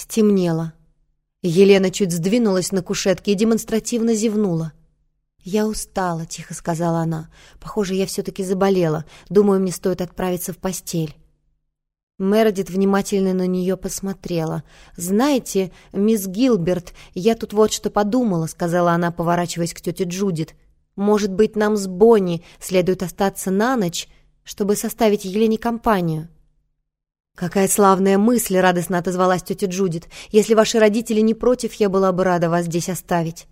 Стемнело. Елена чуть сдвинулась на кушетке и демонстративно зевнула. «Я устала», — тихо сказала она. «Похоже, я все-таки заболела. Думаю, мне стоит отправиться в постель». Мередит внимательно на нее посмотрела. «Знаете, мисс Гилберт, я тут вот что подумала», — сказала она, поворачиваясь к тете Джудит. «Может быть, нам с Бонни следует остаться на ночь, чтобы составить Елене компанию?» «Какая славная мысль!» — радостно отозвалась тетя Джудит. «Если ваши родители не против, я была бы рада вас здесь оставить».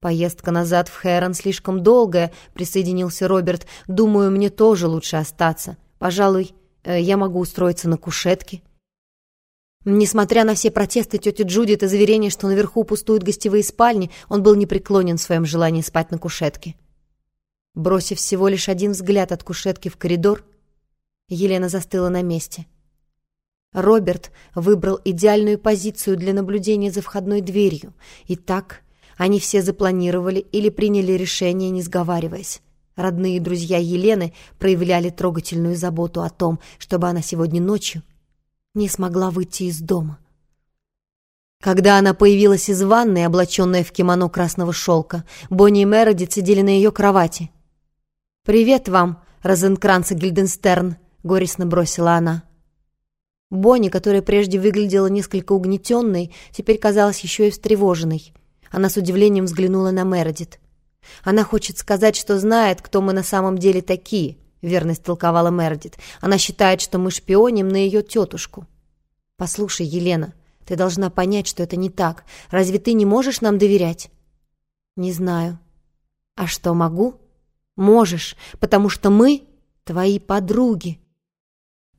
«Поездка назад в Хэрон слишком долгая», — присоединился Роберт. «Думаю, мне тоже лучше остаться. Пожалуй, э, я могу устроиться на кушетке». Несмотря на все протесты тети Джудит и заверения, что наверху пустуют гостевые спальни, он был непреклонен в своем желании спать на кушетке. Бросив всего лишь один взгляд от кушетки в коридор, Елена застыла на месте — Роберт выбрал идеальную позицию для наблюдения за входной дверью. И так они все запланировали или приняли решение, не сговариваясь. Родные друзья Елены проявляли трогательную заботу о том, чтобы она сегодня ночью не смогла выйти из дома. Когда она появилась из ванной, облаченная в кимоно красного шелка, Бонни и Мередит сидели на ее кровати. «Привет вам, Розенкранц и Гильденстерн», — горестно бросила она. Бонни, которая прежде выглядела несколько угнетенной, теперь казалась еще и встревоженной. Она с удивлением взглянула на Мередит. «Она хочет сказать, что знает, кто мы на самом деле такие», — верно истолковала Мередит. «Она считает, что мы шпионим на ее тетушку». «Послушай, Елена, ты должна понять, что это не так. Разве ты не можешь нам доверять?» «Не знаю». «А что, могу?» «Можешь, потому что мы твои подруги».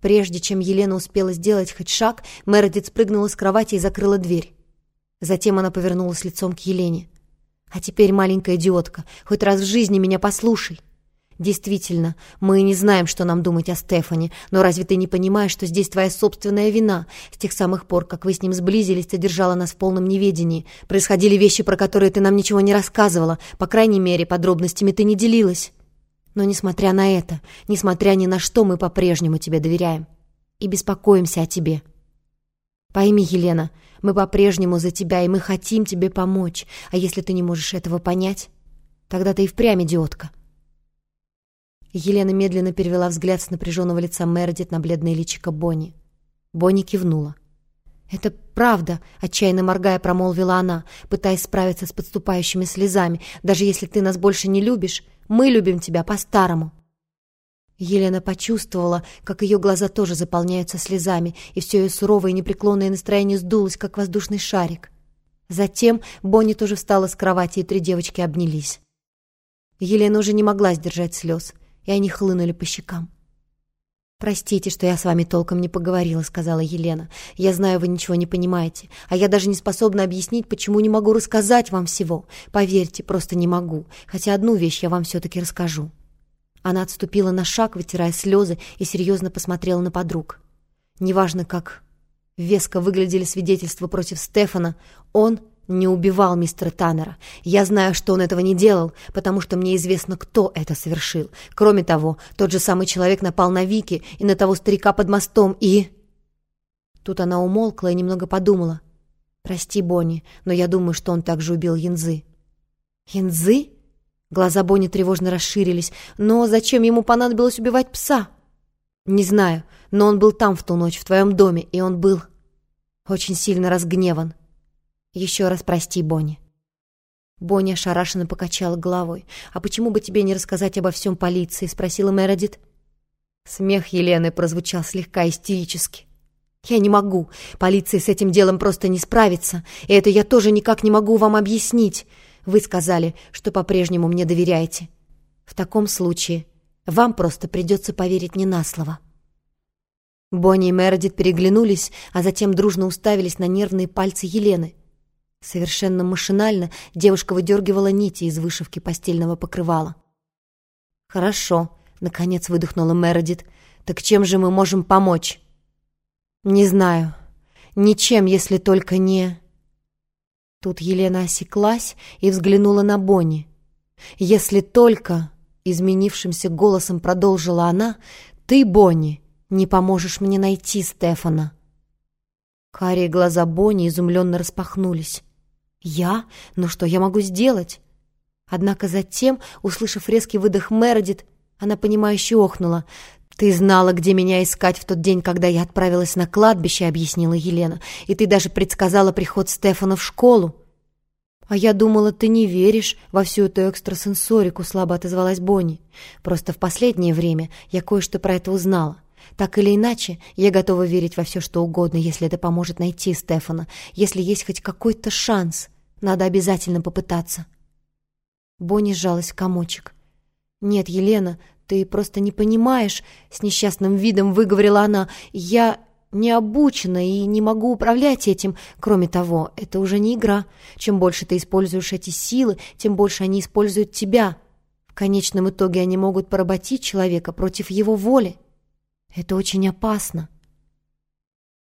Прежде чем Елена успела сделать хоть шаг, Мередит спрыгнула с кровати и закрыла дверь. Затем она повернулась лицом к Елене. «А теперь, маленькая идиотка, хоть раз в жизни меня послушай. Действительно, мы не знаем, что нам думать о Стефане, но разве ты не понимаешь, что здесь твоя собственная вина? С тех самых пор, как вы с ним сблизились, ты держала нас в полном неведении. Происходили вещи, про которые ты нам ничего не рассказывала. По крайней мере, подробностями ты не делилась». Но несмотря на это, несмотря ни на что, мы по-прежнему тебе доверяем и беспокоимся о тебе. Пойми, Елена, мы по-прежнему за тебя, и мы хотим тебе помочь. А если ты не можешь этого понять, тогда ты и впрямь идиотка. Елена медленно перевела взгляд с напряженного лица Мередит на бледное личико Бонни. Бонни кивнула. «Это правда», — отчаянно моргая, промолвила она, пытаясь справиться с подступающими слезами. «Даже если ты нас больше не любишь, мы любим тебя по-старому». Елена почувствовала, как ее глаза тоже заполняются слезами, и все ее суровое и непреклонное настроение сдулось, как воздушный шарик. Затем Бонни тоже встала с кровати, и три девочки обнялись. Елена уже не могла сдержать слез, и они хлынули по щекам. «Простите, что я с вами толком не поговорила», — сказала Елена. «Я знаю, вы ничего не понимаете, а я даже не способна объяснить, почему не могу рассказать вам всего. Поверьте, просто не могу, хотя одну вещь я вам все-таки расскажу». Она отступила на шаг, вытирая слезы, и серьезно посмотрела на подруг. Неважно, как веско выглядели свидетельства против Стефана, он не убивал мистера Таннера. Я знаю, что он этого не делал, потому что мне известно, кто это совершил. Кроме того, тот же самый человек напал на Вики и на того старика под мостом, и...» Тут она умолкла и немного подумала. «Прости, Бонни, но я думаю, что он также убил Янзы». «Янзы?» Глаза Бонни тревожно расширились. «Но зачем ему понадобилось убивать пса?» «Не знаю, но он был там в ту ночь, в твоем доме, и он был очень сильно разгневан. Еще раз прости, Бонни». Бонни ошарашенно покачала головой. «А почему бы тебе не рассказать обо всем полиции?» — спросила Мередит. Смех Елены прозвучал слегка истерически. «Я не могу. Полиция с этим делом просто не справится. И это я тоже никак не могу вам объяснить. Вы сказали, что по-прежнему мне доверяете. В таком случае вам просто придется поверить не на слово». Бонни и Мередит переглянулись, а затем дружно уставились на нервные пальцы Елены — Совершенно машинально девушка выдергивала нити из вышивки постельного покрывала. «Хорошо», — наконец выдохнула Мередит. «Так чем же мы можем помочь?» «Не знаю. Ничем, если только не...» Тут Елена осеклась и взглянула на Бонни. «Если только...» — изменившимся голосом продолжила она. «Ты, Бонни, не поможешь мне найти Стефана». Карие глаза Бонни изумленно распахнулись. «Я? Ну что я могу сделать?» Однако затем, услышав резкий выдох Мередит, она понимающе охнула. «Ты знала, где меня искать в тот день, когда я отправилась на кладбище», — объяснила Елена. «И ты даже предсказала приход Стефана в школу». «А я думала, ты не веришь во всю эту экстрасенсорику», — слабо отозвалась Бонни. «Просто в последнее время я кое-что про это узнала. Так или иначе, я готова верить во все, что угодно, если это поможет найти Стефана, если есть хоть какой-то шанс. Надо обязательно попытаться». Бонни сжалась в комочек. «Нет, Елена, ты просто не понимаешь», — с несчастным видом выговорила она. «Я не обучена и не могу управлять этим. Кроме того, это уже не игра. Чем больше ты используешь эти силы, тем больше они используют тебя. В конечном итоге они могут поработить человека против его воли. Это очень опасно».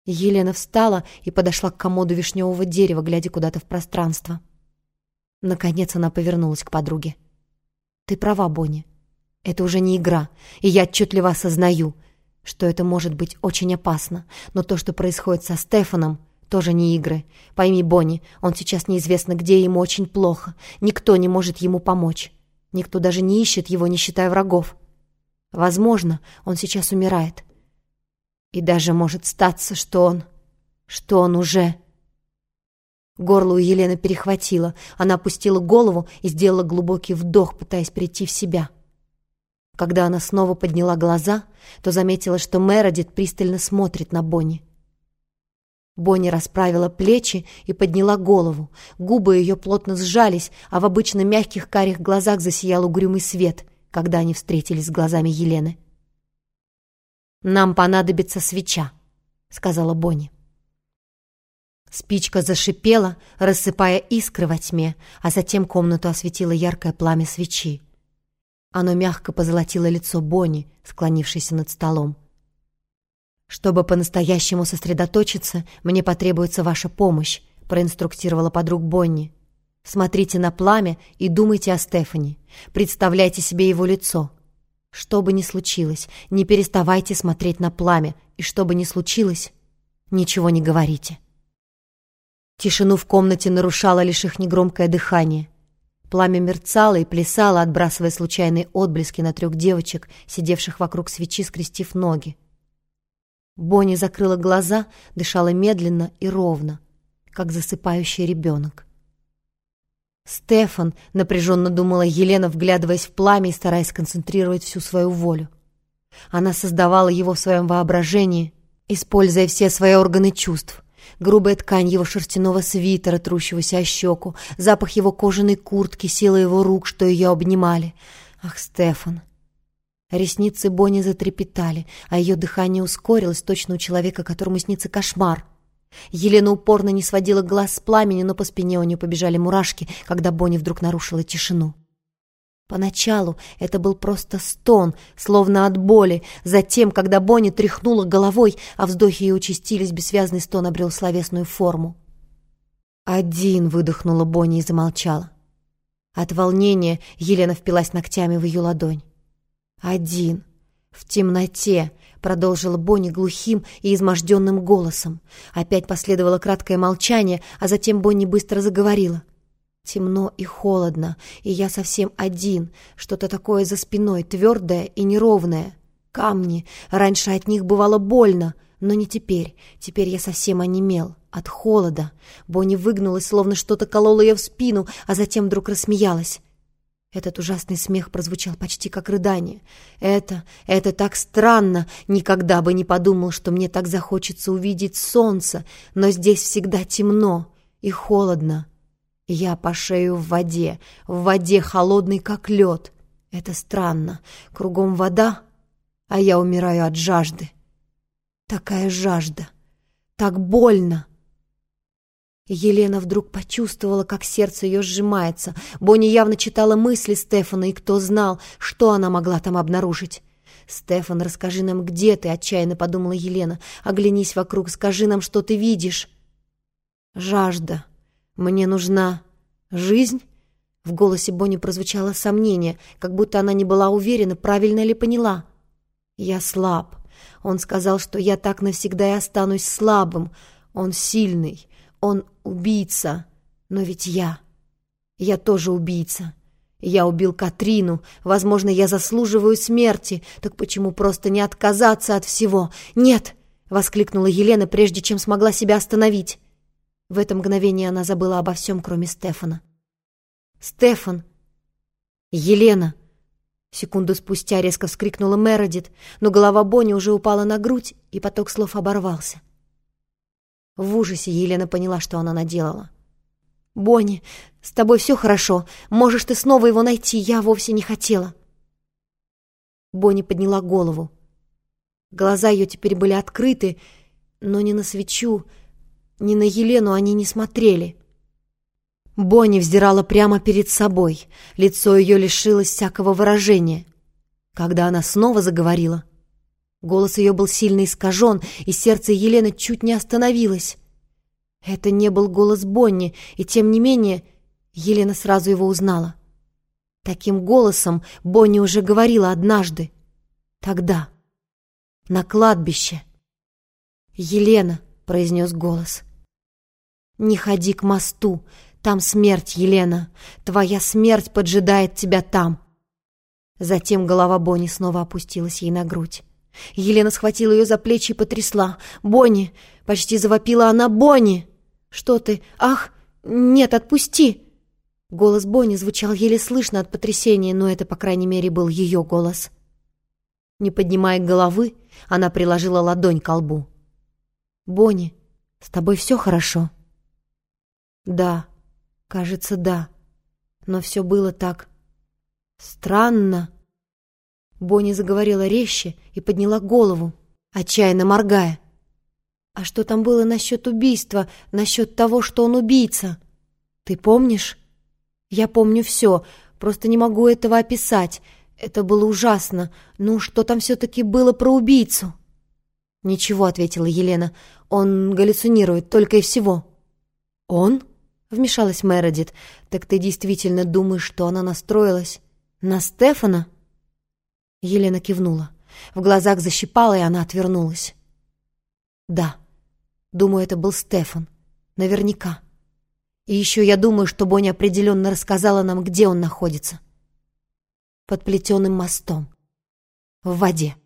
Елена встала и подошла к комоду вишневого дерева, глядя куда-то в пространство. Наконец она повернулась к подруге. «Ты права, Бонни. Это уже не игра, и я отчетливо осознаю, что это может быть очень опасно. Но то, что происходит со Стефаном, тоже не игры. Пойми, Бонни, он сейчас неизвестно где, ему очень плохо. Никто не может ему помочь. Никто даже не ищет его, не считая врагов. Возможно, он сейчас умирает. И даже может статься, что он... что он уже... Горло у Елены перехватило. Она опустила голову и сделала глубокий вдох, пытаясь прийти в себя. Когда она снова подняла глаза, то заметила, что Мередит пристально смотрит на Бонни. Бонни расправила плечи и подняла голову. Губы ее плотно сжались, а в обычно мягких карих глазах засиял угрюмый свет, когда они встретились с глазами Елены. «Нам понадобится свеча», — сказала Бонни. Спичка зашипела, рассыпая искры во тьме, а затем комнату осветило яркое пламя свечи. Оно мягко позолотило лицо Бонни, склонившейся над столом. «Чтобы по-настоящему сосредоточиться, мне потребуется ваша помощь», проинструктировала подруг Бонни. «Смотрите на пламя и думайте о Стефани. Представляйте себе его лицо. Что бы ни случилось, не переставайте смотреть на пламя, и что бы ни случилось, ничего не говорите». Тишину в комнате нарушало лишь их негромкое дыхание. Пламя мерцало и плясало, отбрасывая случайные отблески на трех девочек, сидевших вокруг свечи, скрестив ноги. Бонни закрыла глаза, дышала медленно и ровно, как засыпающий ребенок. «Стефан», — напряженно думала Елена, вглядываясь в пламя и стараясь концентрировать всю свою волю. Она создавала его в своем воображении, используя все свои органы чувств грубая ткань его шерстяного свитера, трущегося о щеку, запах его кожаной куртки, сила его рук, что ее обнимали. Ах, Стефан! Ресницы Бонни затрепетали, а ее дыхание ускорилось, точно у человека, которому снится кошмар. Елена упорно не сводила глаз с пламени, но по спине у нее побежали мурашки, когда Бонни вдруг нарушила тишину. Поначалу это был просто стон, словно от боли. Затем, когда Бонни тряхнула головой, а вздохи ее участились, бессвязный стон обрел словесную форму. «Один!» — выдохнула Бонни и замолчала. От волнения Елена впилась ногтями в ее ладонь. «Один! В темноте!» — продолжила Бонни глухим и изможденным голосом. Опять последовало краткое молчание, а затем Бонни быстро заговорила — Темно и холодно, и я совсем один, что-то такое за спиной, твердое и неровное. Камни, раньше от них бывало больно, но не теперь. Теперь я совсем онемел, от холода. Бонни выгнулась, словно что-то кололо ее в спину, а затем вдруг рассмеялась. Этот ужасный смех прозвучал почти как рыдание. Это, это так странно. Никогда бы не подумал, что мне так захочется увидеть солнце, но здесь всегда темно и холодно. Я по шею в воде, в воде холодной, как лед. Это странно. Кругом вода, а я умираю от жажды. Такая жажда. Так больно. Елена вдруг почувствовала, как сердце ее сжимается. Бонни явно читала мысли Стефана, и кто знал, что она могла там обнаружить. «Стефан, расскажи нам, где ты?» — отчаянно подумала Елена. «Оглянись вокруг, скажи нам, что ты видишь». «Жажда», «Мне нужна жизнь?» В голосе Бонни прозвучало сомнение, как будто она не была уверена, правильно ли поняла. «Я слаб. Он сказал, что я так навсегда и останусь слабым. Он сильный, он убийца, но ведь я... Я тоже убийца. Я убил Катрину. Возможно, я заслуживаю смерти. Так почему просто не отказаться от всего? Нет! — воскликнула Елена, прежде чем смогла себя остановить. В это мгновение она забыла обо всем, кроме Стефана. «Стефан!» «Елена!» Секунду спустя резко вскрикнула Мередит, но голова Бонни уже упала на грудь, и поток слов оборвался. В ужасе Елена поняла, что она наделала. «Бонни, с тобой все хорошо. Можешь ты снова его найти. Я вовсе не хотела». Бонни подняла голову. Глаза ее теперь были открыты, но ни на свечу, ни на Елену они не смотрели. Бонни вздирала прямо перед собой. Лицо ее лишилось всякого выражения. Когда она снова заговорила, голос ее был сильно искажен, и сердце Елены чуть не остановилось. Это не был голос Бонни, и тем не менее Елена сразу его узнала. Таким голосом Бонни уже говорила однажды. Тогда, на кладбище. «Елена», — произнес голос, — «не ходи к мосту, там смерть, Елена, твоя смерть поджидает тебя там». Затем голова Бонни снова опустилась ей на грудь. Елена схватила ее за плечи и потрясла. «Бонни!» — почти завопила она. «Бонни!» «Что ты? Ах! Нет, отпусти!» Голос Бонни звучал еле слышно от потрясения, но это, по крайней мере, был ее голос. Не поднимая головы, она приложила ладонь к лбу. «Бонни, с тобой все хорошо?» «Да, кажется, да. Но все было так... странно». Бонни заговорила резче и подняла голову, отчаянно моргая. «А что там было насчет убийства, насчет того, что он убийца? Ты помнишь?» «Я помню все, просто не могу этого описать. Это было ужасно. Ну, что там все-таки было про убийцу?» «Ничего», — ответила Елена. «Он галлюцинирует, только и всего». «Он?» — вмешалась Мередит. «Так ты действительно думаешь, что она настроилась на Стефана?» Елена кивнула. В глазах защипала, и она отвернулась. «Да, думаю, это был Стефан. Наверняка. И еще я думаю, что Боня определенно рассказала нам, где он находится. Под плетеным мостом. В воде».